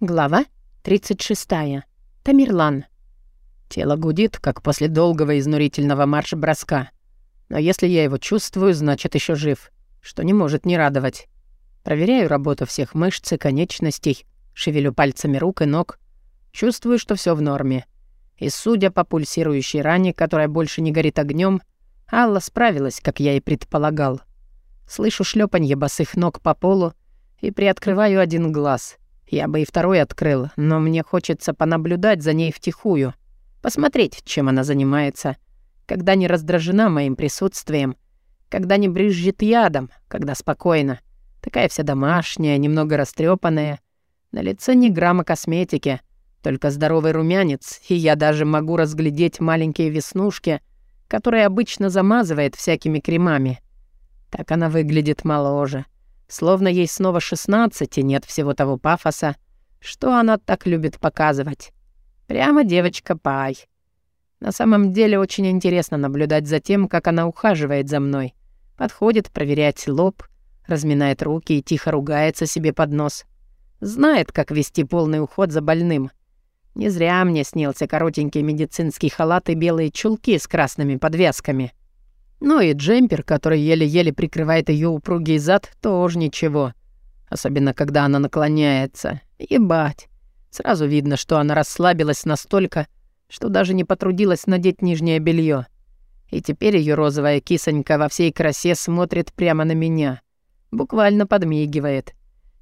Глава 36. Тамерлан. Тело гудит, как после долгого изнурительного марш-броска. Но если я его чувствую, значит еще жив, что не может не радовать. Проверяю работу всех мышц и конечностей, шевелю пальцами рук и ног. Чувствую, что все в норме. И судя по пульсирующей ране, которая больше не горит огнем, Алла справилась, как я и предполагал. Слышу шлепанье босых ног по полу и приоткрываю один глаз — я бы и второй открыл, но мне хочется понаблюдать за ней втихую, посмотреть, чем она занимается, когда не раздражена моим присутствием, когда не брызжет ядом, когда спокойно. Такая вся домашняя, немного растрепанная. На лице ни грамма косметики, только здоровый румянец, и я даже могу разглядеть маленькие веснушки, которые обычно замазывает всякими кремами. Так она выглядит моложе. Словно ей снова 16 и нет всего того пафоса, что она так любит показывать. Прямо девочка-пай. На самом деле очень интересно наблюдать за тем, как она ухаживает за мной. Подходит проверять лоб, разминает руки и тихо ругается себе под нос. Знает, как вести полный уход за больным. Не зря мне снился коротенький медицинский халат и белые чулки с красными подвязками. Ну и джемпер, который еле-еле прикрывает ее упругий зад, тоже ничего. Особенно, когда она наклоняется. Ебать. Сразу видно, что она расслабилась настолько, что даже не потрудилась надеть нижнее белье. И теперь ее розовая кисонька во всей красе смотрит прямо на меня. Буквально подмигивает.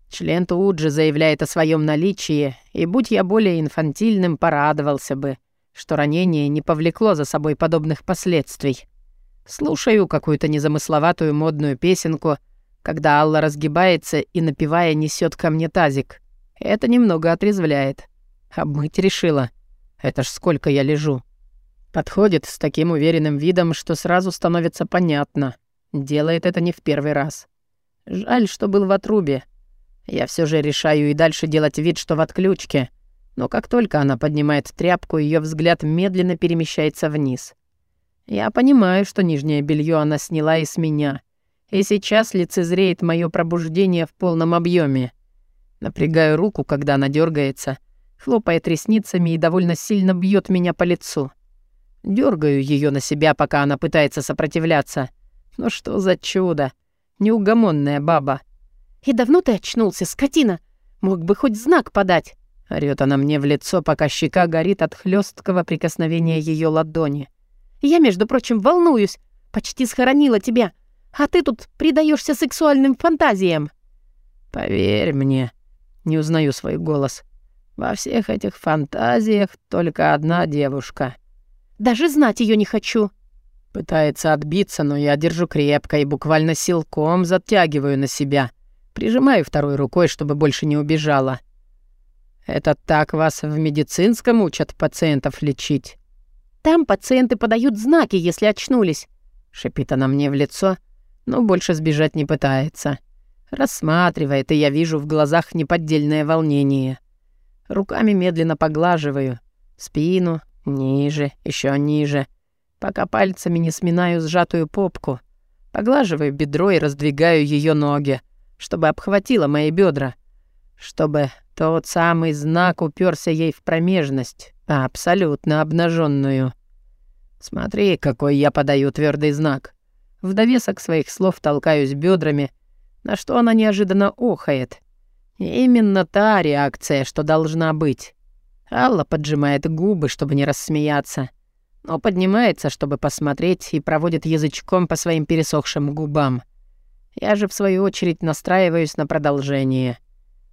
Член тут же заявляет о своем наличии, и будь я более инфантильным, порадовался бы, что ранение не повлекло за собой подобных последствий. Слушаю какую-то незамысловатую модную песенку, когда Алла разгибается и, напевая, несет ко мне тазик. Это немного отрезвляет. Обмыть решила. Это ж сколько я лежу. Подходит с таким уверенным видом, что сразу становится понятно. Делает это не в первый раз. Жаль, что был в отрубе. Я все же решаю и дальше делать вид, что в отключке. Но как только она поднимает тряпку, ее взгляд медленно перемещается вниз — я понимаю, что нижнее белье она сняла и с меня. И сейчас лицезреет мое пробуждение в полном объеме. Напрягаю руку, когда она дергается, хлопает ресницами и довольно сильно бьет меня по лицу. Дергаю ее на себя, пока она пытается сопротивляться. Ну что за чудо? Неугомонная баба. «И давно ты очнулся, скотина? Мог бы хоть знак подать!» Орёт она мне в лицо, пока щека горит от хлесткого прикосновения ее ладони. Я, между прочим, волнуюсь. Почти схоронила тебя. А ты тут предаешься сексуальным фантазиям. Поверь мне, не узнаю свой голос. Во всех этих фантазиях только одна девушка. Даже знать ее не хочу. Пытается отбиться, но я держу крепко и буквально силком затягиваю на себя. Прижимаю второй рукой, чтобы больше не убежала. Это так вас в медицинском учат пациентов лечить? Там пациенты подают знаки, если очнулись. Шипит она мне в лицо, но больше сбежать не пытается. Рассматривает, и я вижу в глазах неподдельное волнение. Руками медленно поглаживаю. Спину, ниже, еще ниже. Пока пальцами не сминаю сжатую попку. Поглаживаю бедро и раздвигаю ее ноги, чтобы обхватила мои бедра. Чтобы тот самый знак уперся ей в промежность, абсолютно обнаженную. Смотри, какой я подаю твердый знак. В довесок своих слов толкаюсь бедрами, на что она неожиданно охает. Именно та реакция, что должна быть. Алла поджимает губы, чтобы не рассмеяться, но поднимается, чтобы посмотреть, и проводит язычком по своим пересохшим губам. Я же, в свою очередь, настраиваюсь на продолжение.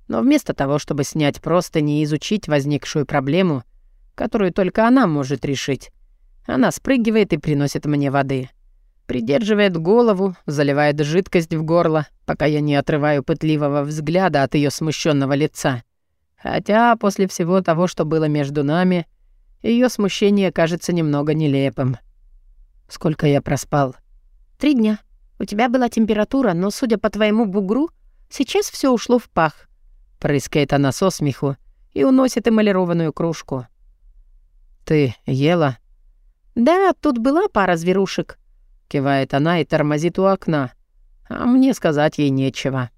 Но вместо того, чтобы снять просто не изучить возникшую проблему, которую только она может решить, она спрыгивает и приносит мне воды. Придерживает голову, заливает жидкость в горло, пока я не отрываю пытливого взгляда от ее смущенного лица. Хотя после всего того, что было между нами, ее смущение кажется немного нелепым. Сколько я проспал? Три дня. У тебя была температура, но, судя по твоему бугру, сейчас все ушло в пах. Прыскает она со смеху и уносит эмалированную кружку. «Ты ела?» «Да, тут была пара зверушек», — кивает она и тормозит у окна. А мне сказать ей нечего.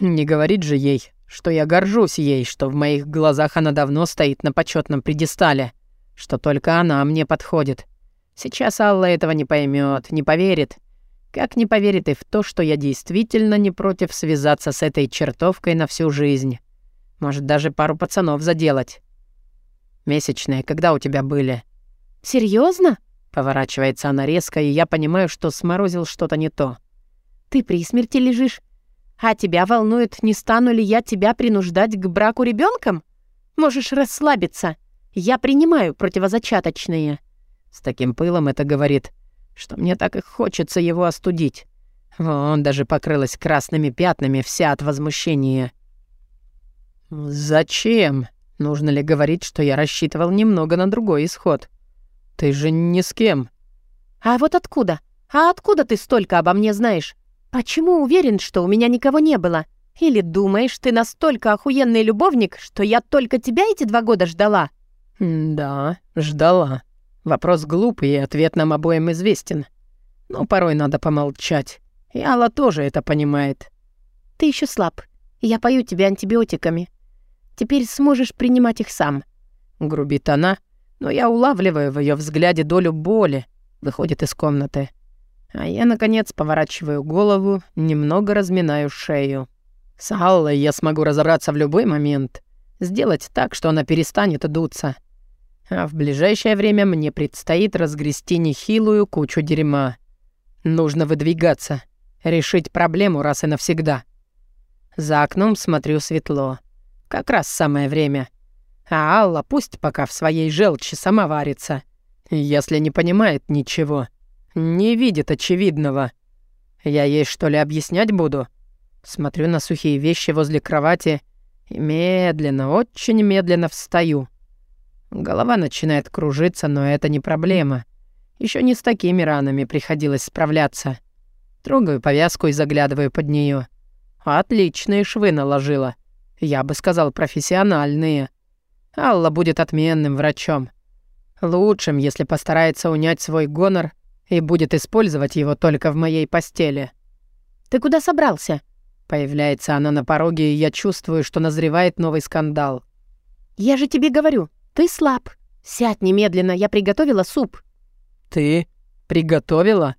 Не говорит же ей, что я горжусь ей, что в моих глазах она давно стоит на почетном пьедестале, что только она мне подходит. Сейчас Алла этого не поймет, не поверит. Как не поверит и в то, что я действительно не против связаться с этой чертовкой на всю жизнь. Может, даже пару пацанов заделать. Месячные, когда у тебя были? Серьезно? Поворачивается она резко, и я понимаю, что сморозил что-то не то. Ты при смерти лежишь? А тебя волнует, не стану ли я тебя принуждать к браку ребенком? Можешь расслабиться. Я принимаю противозачаточные. С таким пылом это говорит, что мне так и хочется его остудить. Вон даже покрылась красными пятнами вся от возмущения. «Зачем? Нужно ли говорить, что я рассчитывал немного на другой исход? Ты же ни с кем». «А вот откуда? А откуда ты столько обо мне знаешь? Почему уверен, что у меня никого не было? Или думаешь, ты настолько охуенный любовник, что я только тебя эти два года ждала?» «Да, ждала», Вопрос глупый, и ответ нам обоим известен. Но порой надо помолчать. И Алла тоже это понимает. «Ты еще слаб. Я пою тебе антибиотиками. Теперь сможешь принимать их сам». Грубит она, но я улавливаю в ее взгляде долю боли. Выходит из комнаты. А я, наконец, поворачиваю голову, немного разминаю шею. С Аллой я смогу разобраться в любой момент. Сделать так, что она перестанет дуться. А в ближайшее время мне предстоит разгрести нехилую кучу дерьма. Нужно выдвигаться, решить проблему раз и навсегда. За окном смотрю светло. Как раз самое время. А Алла пусть пока в своей желчи сама варится. Если не понимает ничего, не видит очевидного. Я ей что ли объяснять буду? Смотрю на сухие вещи возле кровати и медленно, очень медленно встаю. Голова начинает кружиться, но это не проблема. Еще не с такими ранами приходилось справляться. Трогаю повязку и заглядываю под нее. Отличные швы наложила. Я бы сказал, профессиональные. Алла будет отменным врачом. Лучшим, если постарается унять свой гонор и будет использовать его только в моей постели. «Ты куда собрался?» Появляется она на пороге, и я чувствую, что назревает новый скандал. «Я же тебе говорю, «Ты слаб. Сядь немедленно, я приготовила суп». «Ты приготовила?»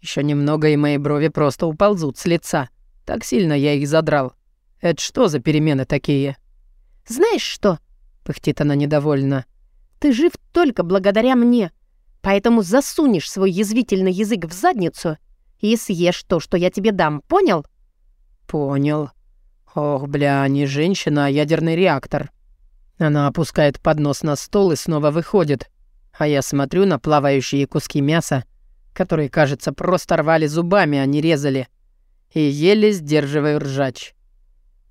Еще немного, и мои брови просто уползут с лица. Так сильно я их задрал. Это что за перемены такие? «Знаешь что?» — пыхтит она недовольно. «Ты жив только благодаря мне. Поэтому засунешь свой язвительный язык в задницу и съешь то, что я тебе дам, понял?» «Понял. Ох, бля, не женщина, а ядерный реактор. Она опускает поднос на стол и снова выходит. А я смотрю на плавающие куски мяса, которые, кажется, просто рвали зубами, а не резали. И еле сдерживаю ржач.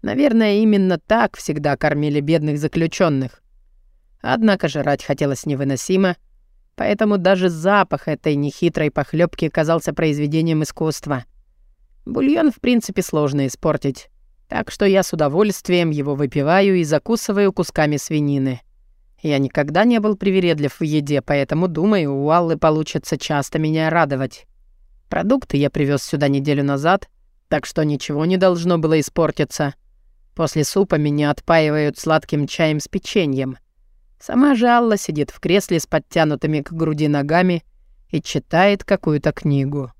Наверное, именно так всегда кормили бедных заключенных. Однако жрать хотелось невыносимо, поэтому даже запах этой нехитрой похлебки казался произведением искусства. Бульон, в принципе, сложно испортить. Так что я с удовольствием его выпиваю и закусываю кусками свинины. Я никогда не был привередлив в еде, поэтому, думаю, у Аллы получится часто меня радовать. Продукты я привез сюда неделю назад, так что ничего не должно было испортиться. После супа меня отпаивают сладким чаем с печеньем. Сама же Алла сидит в кресле с подтянутыми к груди ногами и читает какую-то книгу.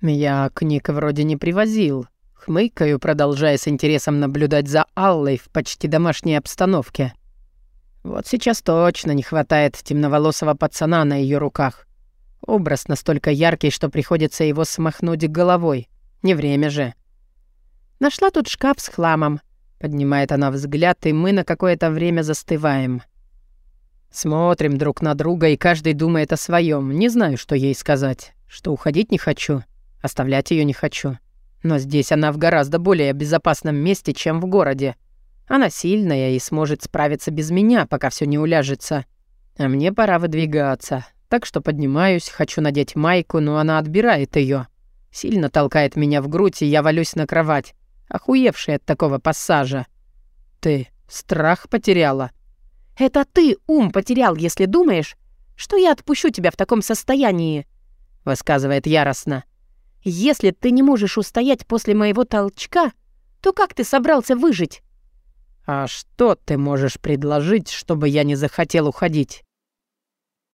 Я книг вроде не привозил, Хмыкаю, продолжая с интересом наблюдать за Аллой в почти домашней обстановке. Вот сейчас точно не хватает темноволосого пацана на ее руках. Образ настолько яркий, что приходится его смахнуть головой. Не время же. Нашла тут шкаф с хламом. Поднимает она взгляд, и мы на какое-то время застываем. Смотрим друг на друга, и каждый думает о своем. Не знаю, что ей сказать. Что уходить не хочу, оставлять ее не хочу. Но здесь она в гораздо более безопасном месте, чем в городе. Она сильная и сможет справиться без меня, пока все не уляжется. А мне пора выдвигаться. Так что поднимаюсь, хочу надеть майку, но она отбирает ее. Сильно толкает меня в грудь, и я валюсь на кровать, охуевший от такого пассажа. Ты страх потеряла? Это ты ум потерял, если думаешь, что я отпущу тебя в таком состоянии, высказывает яростно. Если ты не можешь устоять после моего толчка, то как ты собрался выжить? «А что ты можешь предложить, чтобы я не захотел уходить?»